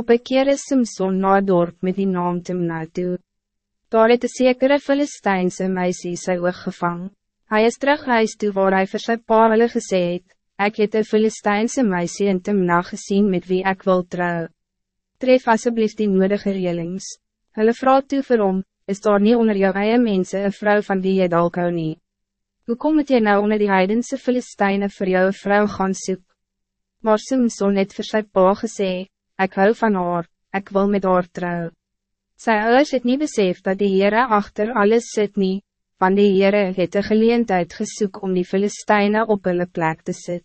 Op een keer is Simson na een dorp met die naam Timna toe. Daar het een sekere Filistijnse meisie sy oog gevang. Hy is terug huis toe waar hy vir sy pa hulle gesê het, ek het een Filistijnse meisie in Timna gezien met wie ik wil trouw. Tref asseblief die nodige reelings. Hulle vraag toe vir hom, is daar niet onder jou eie mense een vrouw van wie jy dalk hou nie? Hoe kom het jy nou onder die heidense Filistijne vir jou een vrou gaan soek? Maar Simson het vir sy pa gesê, ik hou van haar, ik wil met haar trouw. Sy ouders het nie besef dat die Heere achter alles zit nie, want die Heere het een geleentheid gesoek om die Filisteine op hulle plek te sit.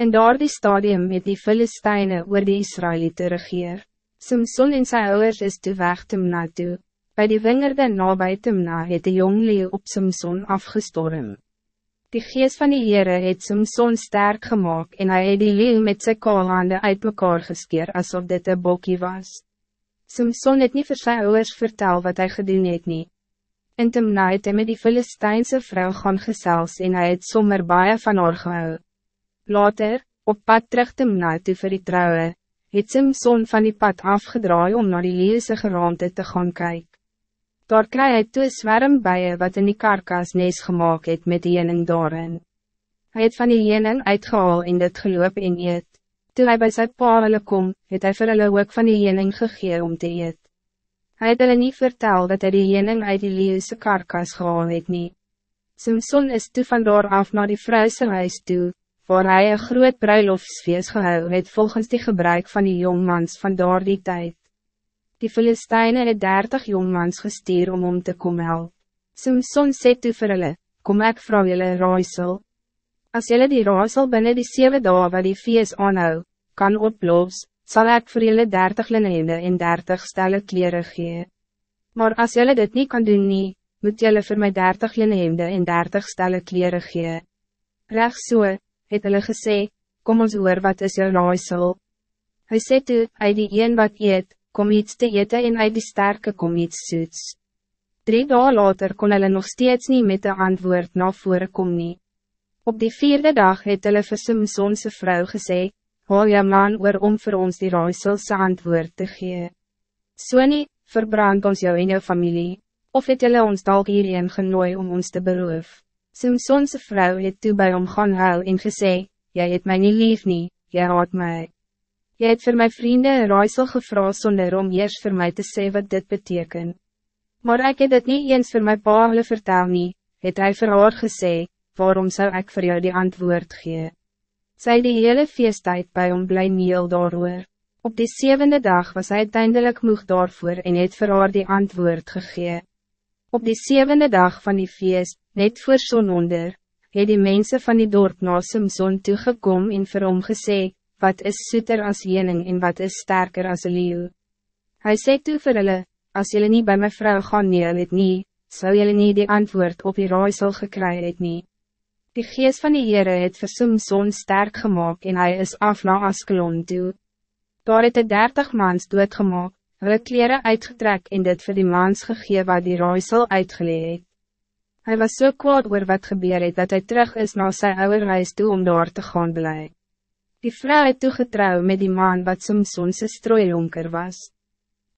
In daar die stadium het die Filisteine oor die Israëlieten regeer. Simson en sy ouders is toe weg Timna toe. By die wingerde nabij Timna het die jong leeuw op Simson afgestorm. Die geest van die Heere het Simson sterk gemaakt en hij het die leeuw met sy kaalhande uit mekaar geskeer alsof dit een bokkie was. Simson het niet vir sy ouders vertel wat hij gedoen het nie. In Timna het hy met die Filistijnse vrouw gaan gesels en hij het sommer baie van haar gehou. Later, op pad terug Timna toe vir die trouwe, het Simson van die pad afgedraai om naar die leeuwse geraamte te gaan kijken. Daar kry hy toe zwerm bijen wat in die karkas nees gemaakt het met die jening daarin. Hij het van die jening uitgehaal en dit geloop en eet. Toe hy by sy pa hulle kom, het hy vir hulle ook van die jening gegee om te eet. Hij het hulle nie vertel dat hij die jening uit die leeuwse karkas gehaal het nie. Simson is toe van daar af naar die vrouwse huis toe, waar hij een groot bruiloftsfeest gehou het volgens die gebruik van die jongmans van daar die tijd. Die Filisteine het dertig jongmans gestuur om om te kom help. Simson sê toe vir hulle, kom ek vrou julle raaisel. As julle die raaisel binnen die zeven dagen wat die feest aanhou, kan oplos, zal ik voor julle dertig linnende en dertig stelle kleren gee. Maar als julle dit niet kan doen nie, moet julle voor mij dertig linnende en dertig stelle kleren gee. Reg so, het hulle gesê, kom ons oor wat is jou raaisel. Hy sê toe, hy die een wat eet, kom iets te eten en uit die sterke kom iets soets. Drie dagen later kon hulle nog steeds niet met de antwoord na vore kom nie. Op die vierde dag het hulle vir Simsonse vrou gesê, haal jou man oor om voor ons die raaiselse antwoord te gee. So nie, verbrand ons jou en jou familie, of het julle ons dalk hierheen genooi om ons te beroof. Simsonse vrou het toe by hom gaan huil en gesê, jy het my nie lief nie, jy haat my. Je het voor mijn vrienden een raaisel gevra zonder om eerst voor mij te zeggen wat dit betekent. Maar ik heb het niet eens voor mijn pa hulle vertel nie, het hy vir haar gesê, waarom zou ik voor jou die antwoord gee? Zij die hele feesttijd bij hom bly meel daarover. Op die zevende dag was hij uiteindelijk moeg daarvoor en het vir haar die antwoord gegee. Op die zevende dag van die feest, net voor zo'n onder, het die mensen van die dorp na Simson toegekom en vir hom gesê, wat is soeter als jening en wat is sterker als een leeuw. Hij zei toe vir hulle, as jylle nie by my vrou gaan neel het nie, sal jylle nie die antwoord op die raaisel gekry het nie. Die geest van die Heere het vir Simson sterk gemaakt en hij is af na Askelon toe. Daar het de dertig mans doodgemaak, hulle kleren uitgetrek en dit vir die mans gegee wat die raaisel uitgeleid het. Hij was so kwaad oor wat gebeur het dat hij terug is naar zijn oude reis toe om daar te gaan blijven. Die vrouw het toegetrouw met die man wat Simsonse strooilonker was.